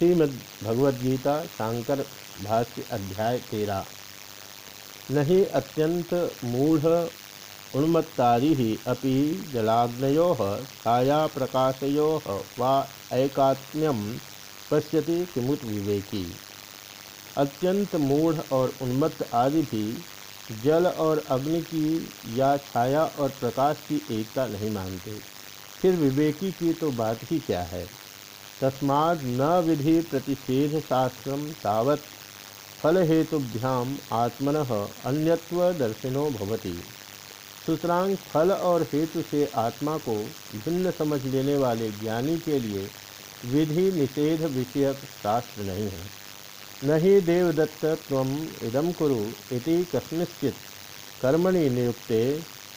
श्रीमद्भगवद्गीता, शांकर भाष्य अध्याय तेरह नहीं अत्यंत मूढ़ उन्मत्तारी अपि जलाग्नो छाया प्रकाशयो वा ऐकात्म्यम पश्यति किमुत विवेकी। अत्यंत मूढ़ और उन्मत्त आदि भी जल और अग्नि की या छाया और प्रकाश की एकता नहीं मानते। फिर विवेकी की तो बात ही क्या है? तस्माद न विधि प्रतिषेध शास्त्र तावत फल हेतुभ्याम आत्मन अन्यत्व दर्शिनो भवति। सुतरांग फल और हेतु से आत्मा को भिन्न समझ लेने वाले ज्ञानी के लिए विधि निषेध विषयक शास्त्र नहीं है। न ही देवदत्त तम इदम कुरु इति कस्मिश्चित कर्मणि नियुक्ते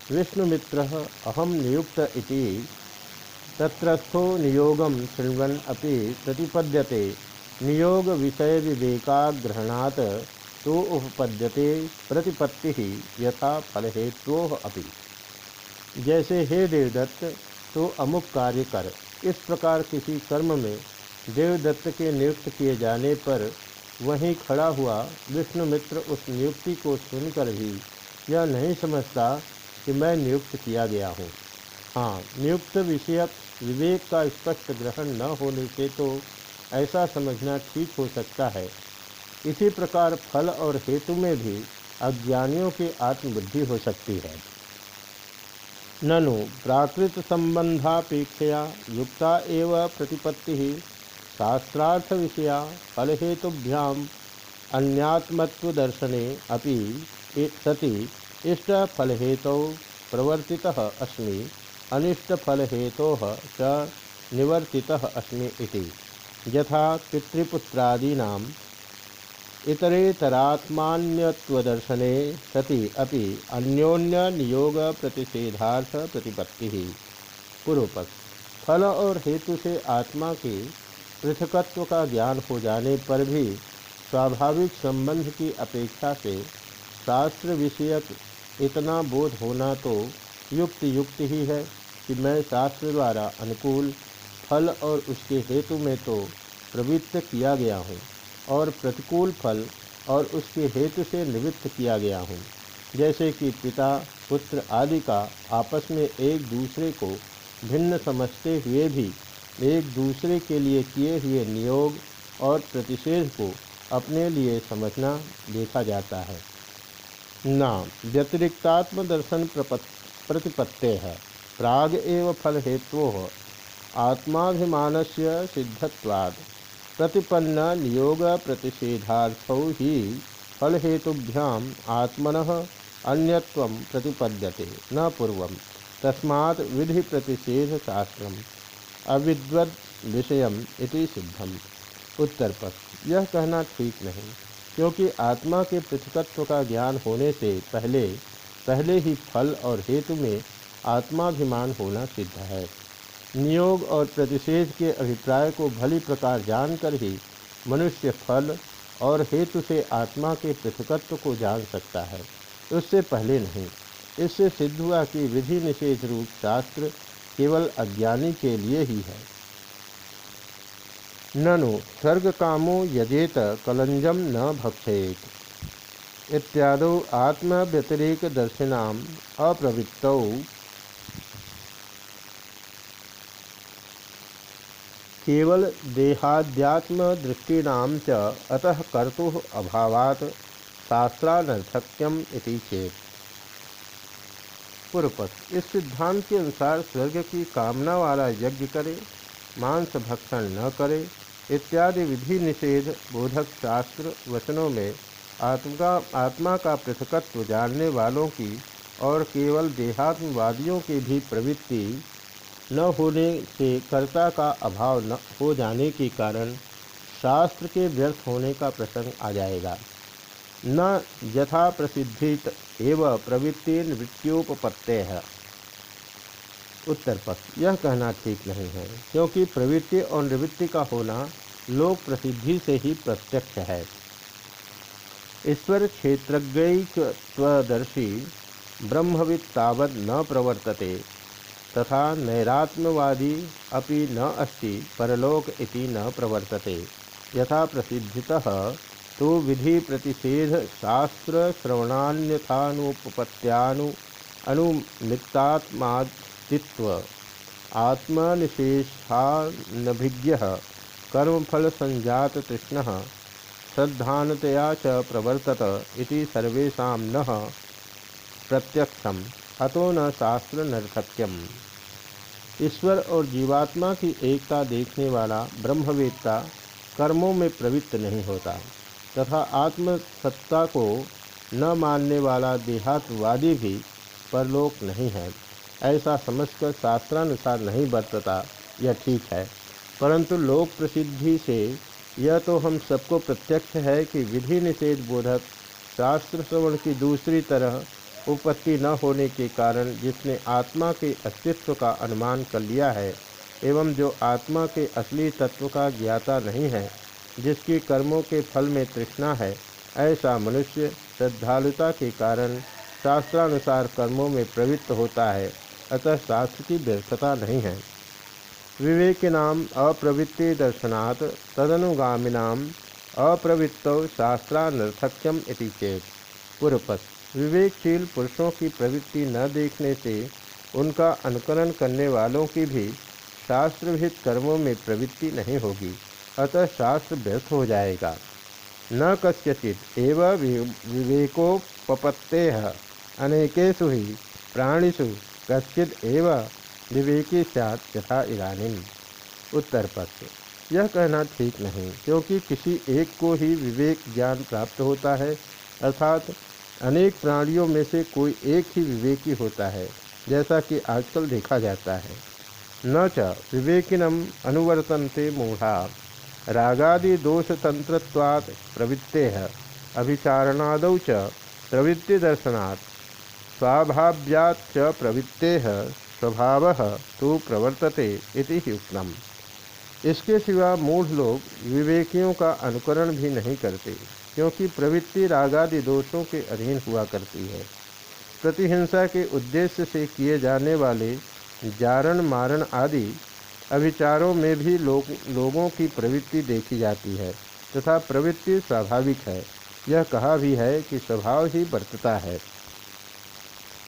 विष्णुमित्र अहम नियुक्त इति तत्रस्थो नियोगम शृण्वन् अपि प्रतिपद्यते। नियोग विषय विवेकाग्रहणात् तो उपपद्यते प्रतिपत्ति ही यथा फल हेतु अपि। जैसे हे देवदत्त तो अमुक कार्य कर। इस प्रकार किसी कर्म में देवदत्त के नियुक्त किए जाने पर वहीं खड़ा हुआ विष्णुमित्र उस नियुक्ति को सुनकर भी यह नहीं समझता कि मैं नियुक्त किया गया हूँ। हाँ नियुक्त विषयक विवेक का स्पष्ट ग्रहण न होने से तो ऐसा समझना ठीक हो सकता है। इसी प्रकार फल और हेतु में भी अज्ञानियों की आत्मबुद्धि हो सकती है। ननु, प्राकृत संबंधापेक्षया युक्ता एव प्रतिपत्ति, शास्त्रार्थ विषया फल हेतुभ्याम अन्यात्मत्व दर्शने अपि सति इष्ट फल हेतु प्रवर्तित अस्मि। अनिष्टफल हेतो च निवर्ति अस्मि यथा पितृपुत्रादीना इतरेतरात्मान्यत्वदर्शने सति अपि अन्योन्य नियोग प्रतिषेधार्थ प्रतिपत्ति पूर्वपक्ष फल और हेतु से आत्मा के पृथकत्व का ज्ञान हो जाने पर भी स्वाभाविक संबंध की अपेक्षा से शास्त्र विषयक इतना बोध होना तो युक्त युक्त ही है। कि मैं शास्त्र द्वारा अनुकूल फल और उसके हेतु में तो प्रवृत्त किया गया हूँ और प्रतिकूल फल और उसके हेतु से निवृत्त किया गया हूँ। जैसे कि पिता, पुत्र आदि का आपस में एक दूसरे को भिन्न समझते हुए भी एक दूसरे के लिए किए हुए नियोग और प्रतिषेध को अपने लिए समझना देखा जाता है। नाम व्यतिरिक्तात्म दर्शन प्रतिपत्ते है। प्राग एव फल हेतु आत्माभिमान से सिद्धवाद प्रतिपन्न नियोग प्रतिषेधार्थ ही फल हेतुभ्याम आत्मन अन्यत्व प्रतिपद्यते न पूर्व तस्मा विधि प्रतिषेध शास्त्र विषय सिद्धम। उत्तर पर यह कहना ठीक नहीं, क्योंकि आत्मा के पृथकत्व का ज्ञान होने से पहले पहले ही फल और हेतु में आत्माभिमान होना सिद्ध है। नियोग और प्रतिषेध के अभिप्राय को भली प्रकार जानकर ही मनुष्य फल और हेतु से आत्मा के पृथकत्व को जान सकता है। उससे पहले नहीं, इससे सिद्ध हुआ कि विधि निषेध रूप शास्त्र केवल अज्ञानी के लिए ही है। ननु स्वर्ग कामो यजेत कलंजम न भक्षेत। इत्यादि आत्म व्यतिरेक दर्शिनाम अप्रवृत्त केवल देहाध्यात्म दृष्टिनाम च अतः कर्तु अभावात शास्त्रानर्थक्यम इति चेत। पूर्वपक्ष इस सिद्धांत के अनुसार स्वर्ग की कामना वाला यज्ञ करे, मांस भक्षण न करे, इत्यादि विधि निषेध बोधक शास्त्र वचनों में आत्मा आत्मा का पृथकत्व जानने वालों की और केवल देहात्मवादियों की भी प्रवृत्ति न होने से कर्ता का अभाव न हो जाने के कारण शास्त्र के व्यर्थ होने का प्रसंग आ जाएगा। न यथा प्रसिद्धित एवं प्रवृत्ति मृत्योपत्ते है। उत्तर पक्ष यह कहना ठीक नहीं है, क्योंकि प्रवृत्ति और निवृत्ति का होना लोक प्रसिद्धि से ही प्रत्यक्ष है। ईश्वर क्षेत्रज्ञ स्वदर्शी ब्रह्मविद तावत न प्रवर्तते। तथा नैरात्मवादी अपि न अस्ति, परलोक इति न प्रवर्तते। यथा प्रसिद्धितः तो विधि प्रतिषेध शास्त्र श्रवणान्यथानुपत्यानु आत्मनिशेषानभिज्ञ कर्मफल संजात श्रद्धानतया च प्रवर्तत इति सर्वेशा न प्रत्यक्षम। अतो न शास्त्र नर्थक्यम ईश्वर और जीवात्मा की एकता देखने वाला ब्रह्मवेत्ता कर्मों में प्रवृत्त नहीं होता, तथा आत्मसत्ता को न मानने वाला देहात्वादी भी परलोक नहीं है। ऐसा समझकर शास्त्रानुसार नहीं बरतता यह ठीक है, परंतु लोक प्रसिद्धि से यह तो हम सबको प्रत्यक्ष है कि विधि निषेध बोधक शास्त्र श्रवण की दूसरी तरह उपपत्ति न होने के कारण जिसने आत्मा के अस्तित्व का अनुमान कर लिया है, एवं जो आत्मा के असली तत्व का ज्ञाता नहीं है, जिसकी कर्मों के फल में तृष्णा है, ऐसा मनुष्य श्रद्धालुता के कारण शास्त्रानुसार कर्मों में प्रवृत्त होता है, अतः शास्त्र की व्यर्थता नहीं है। विवेकिनाम अप्रवृत्ति दर्शनात् तदनुगामिनाम अप्रवृत्त शास्त्रानर्थक्यम इति चेत। पूर्वपथ विवेकशील पुरुषों की प्रवृत्ति न देखने से उनका अनुकरण करने वालों की भी शास्त्रभित कर्मों में प्रवृत्ति नहीं होगी, अतः शास्त्र व्यर्थ हो जाएगा। न कस्यचित, एवं विवेकोपत्ते अनेकेशु ही प्राणिषु कश्चित एवं विवेकी सात तथा इरानी उत्तर पक्ष यह कहना ठीक नहीं, क्योंकि किसी एक को ही विवेक ज्ञान प्राप्त होता है, अर्थात अनेक प्राणियों में से कोई एक ही विवेकी होता है, जैसा कि आजकल देखा जाता है। न च विवेकिनम अनुवर्तनते मूढ़ा। रागादि दोष तंत्रवाद प्रवृत्ते है अभिचारणाद च प्रवृत्ति दर्शनात्। स्वाभाव्याच प्रवृत्ते है स्वभाव तो प्रवर्तते इति उत्तम इसके सिवा मूढ़ लोग विवेकियों का अनुकरण भी नहीं करते। क्योंकि प्रवृत्ति रागादि दोषों के अधीन हुआ करती है। प्रतिहिंसा के उद्देश्य से किए जाने वाले जारण, मारण आदि अभिचारों में भी लोग, लोगों की प्रवृत्ति देखी जाती है तथा प्रवृत्ति स्वाभाविक है। यह कहा भी है कि स्वभाव ही बरतता है।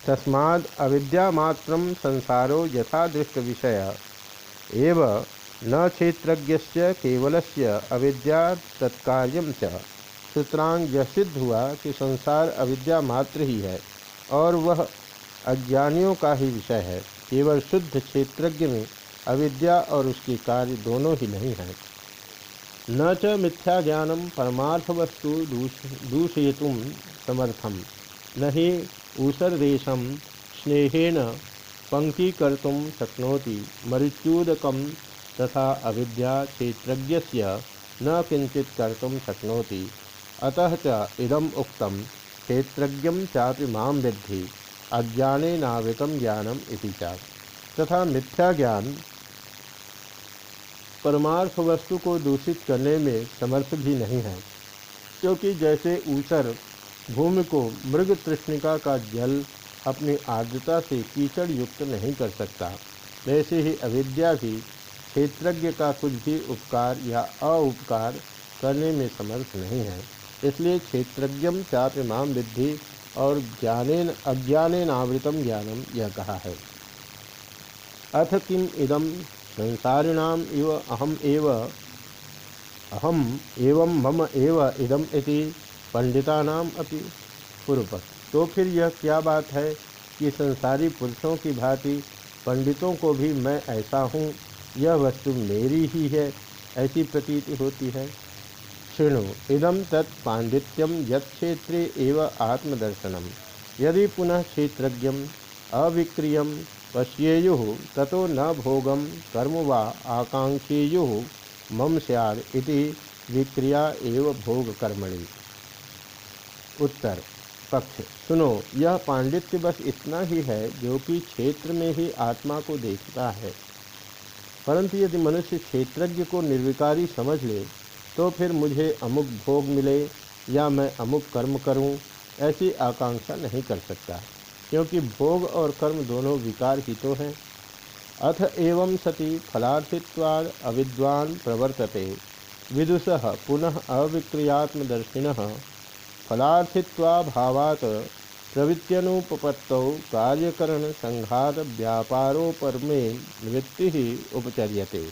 तस्माद अविद्यामात्र संसारो यथादृष्ट विषय। एव न क्षेत्रज्ञ केवल से अविद्या तत्कार्य सूत्रांग यह सिद्ध हुआ कि संसार अविद्या मात्र ही है, और वह अज्ञानियों का ही विषय है। केवल शुद्ध क्षेत्रज्ञ में अविद्या और उसकी कार्य दोनों ही नहीं है। न च मिथ्या ज्ञानम परमार्थ वस्तु दूषयितुम समर्थम, न ही ऊसरदेशम स्नेहेन पंक्तिकर्तुम शक्नोति मृत्युदक तथा अविद्या क्षेत्रज्ञ न किंचित कर्तुम शक्नोति। अतः च इदम उक्तम, क्षेत्रज्ञ चापि माँ विद्धि अज्ञाने नावृतम ज्ञानम इति च। तथा मिथ्या ज्ञान परमार्थ वस्तु को दूषित करने में समर्थ भी नहीं है, क्योंकि जैसे ऊसर भूमि को मृग तृष्णिका का जल अपनी आर्द्रता से कीचड़ युक्त नहीं कर सकता, वैसे ही अविद्या भी क्षेत्रज्ञ का कुछ भी उपकार या अउपकार करने में समर्थ नहीं है। इसलिए क्षेत्रज्ञम चाप इमाम विद्धि और ज्ञानेन अज्ञानेन आवृतम ज्ञानम यह कहा है। अथ किम इदम संसारिणाम इव अहम एव अहम एवं मम एव इदम इति पंडितानाम अपि पूर्व तो फिर यह क्या बात है कि संसारी पुरुषों की भांति पंडितों को भी मैं ऐसा हूँ, यह वस्तु मेरी ही है, ऐसी प्रतीति होती है। शृणु इदम तत् पांडित्यम यक्षेत्रे एव आत्मदर्शनम। यदि पुनः क्षेत्रज्ञम अविक्रिय पश्येयु, ततो न भोगम कर्म वा आकांक्षेयु मम इति विक्रिया एव भोग कर्मणि उत्तर, पक्ष, सुनो यह पांडित्य बस इतना ही है जो कि क्षेत्र में ही आत्मा को देखता है। परंतु यदि मनुष्य क्षेत्रज्ञ को निर्विकारी समझ ले तो फिर मुझे अमुक भोग मिले या मैं अमुक कर्म करूँ, ऐसी आकांक्षा नहीं कर सकता, क्योंकि भोग और कर्म दोनों विकार ही तो हैं। अथ एवं सति फलार्थित्वाद अविद्वान प्रवर्तते। विदुष पुनः अविक्रियात्मदर्शिन फलार्थित्वाभावात् प्रवृत्त्यनुपपत्तौ कार्यकरण संघात व्यापारोपरमे निवृत्ति उपचर्यते।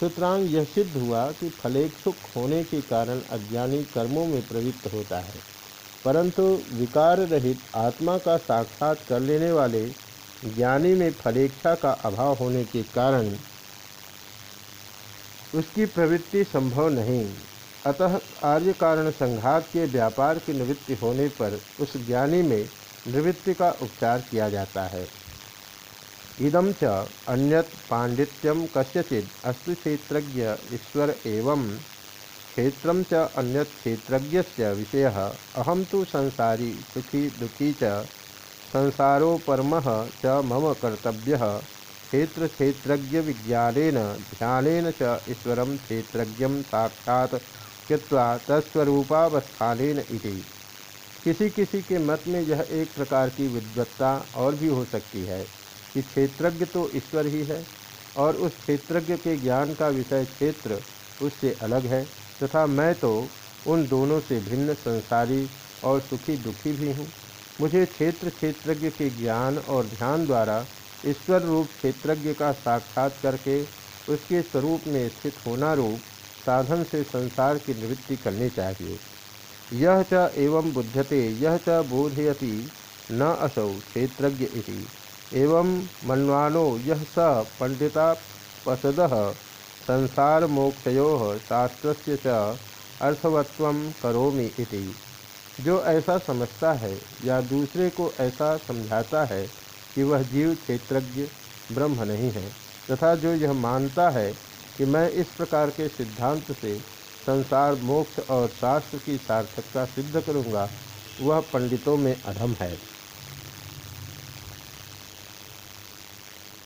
सूत्रांग यह सिद्ध हुआ कि फलेक्षुक होने के कारण अज्ञानी कर्मों में प्रवृत्त होता है। परंतु विकार रहित आत्मा का साक्षात कर लेने वाले ज्ञानी में फलेक्षा का अभाव होने के कारण उसकी प्रवृत्ति संभव नहीं। अतः आर्य कारण संघात के व्यापार की निवृत्ति होने पर उस ज्ञानी में निवृत्ति का उपचार किया जाता है। इदम च अन्यत पांडित्यम कस्यचिद अस्तु क्षेत्र ईश्वर एवं। क्षेत्र च अन्यत क्षेत्र विषय। अहम तो संसारी, सुखी, दुखी च। संसारोपरम च मम कर्तव्य। क्षेत्र क्षेत्रज्ञ विज्ञान ध्यान च ईश्वर क्षेत्र साक्षात इति। किसी किसी के मत में यह एक प्रकार की विद्वत्ता और भी हो सकती है। कि क्षेत्रज्ञ तो ईश्वर ही है और उस क्षेत्रज्ञ के ज्ञान का विषय क्षेत्र उससे अलग है तथा मैं तो उन दोनों से भिन्न संसारी और सुखी दुखी भी हूँ। मुझे क्षेत्र क्षेत्रज्ञ के ज्ञान और ध्यान द्वारा ईश्वर रूप क्षेत्रज्ञ का साक्षात करके उसके स्वरूप में स्थित होना रूप साधन से संसार की निवृत्ति करनी चाहिए। यह च एवं बुध्यते, यह च बोधयति, न असौ क्षेत्रज्ञ इति। एवं मन्वानो यह स पंडिता पसद संसार मोक्षयो शास्त्र च अर्थवत्व करोमि इति। जो ऐसा समझता है, या दूसरे को ऐसा समझाता है, कि वह जीव क्षेत्रज्ञ, ब्रह्म नहीं है, तथा जो यह मानता है, कि मैं इस प्रकार के सिद्धांत से संसार मोक्ष और शास्त्र की सार्थकता सिद्ध करूँगा, वह पंडितों में अधम है।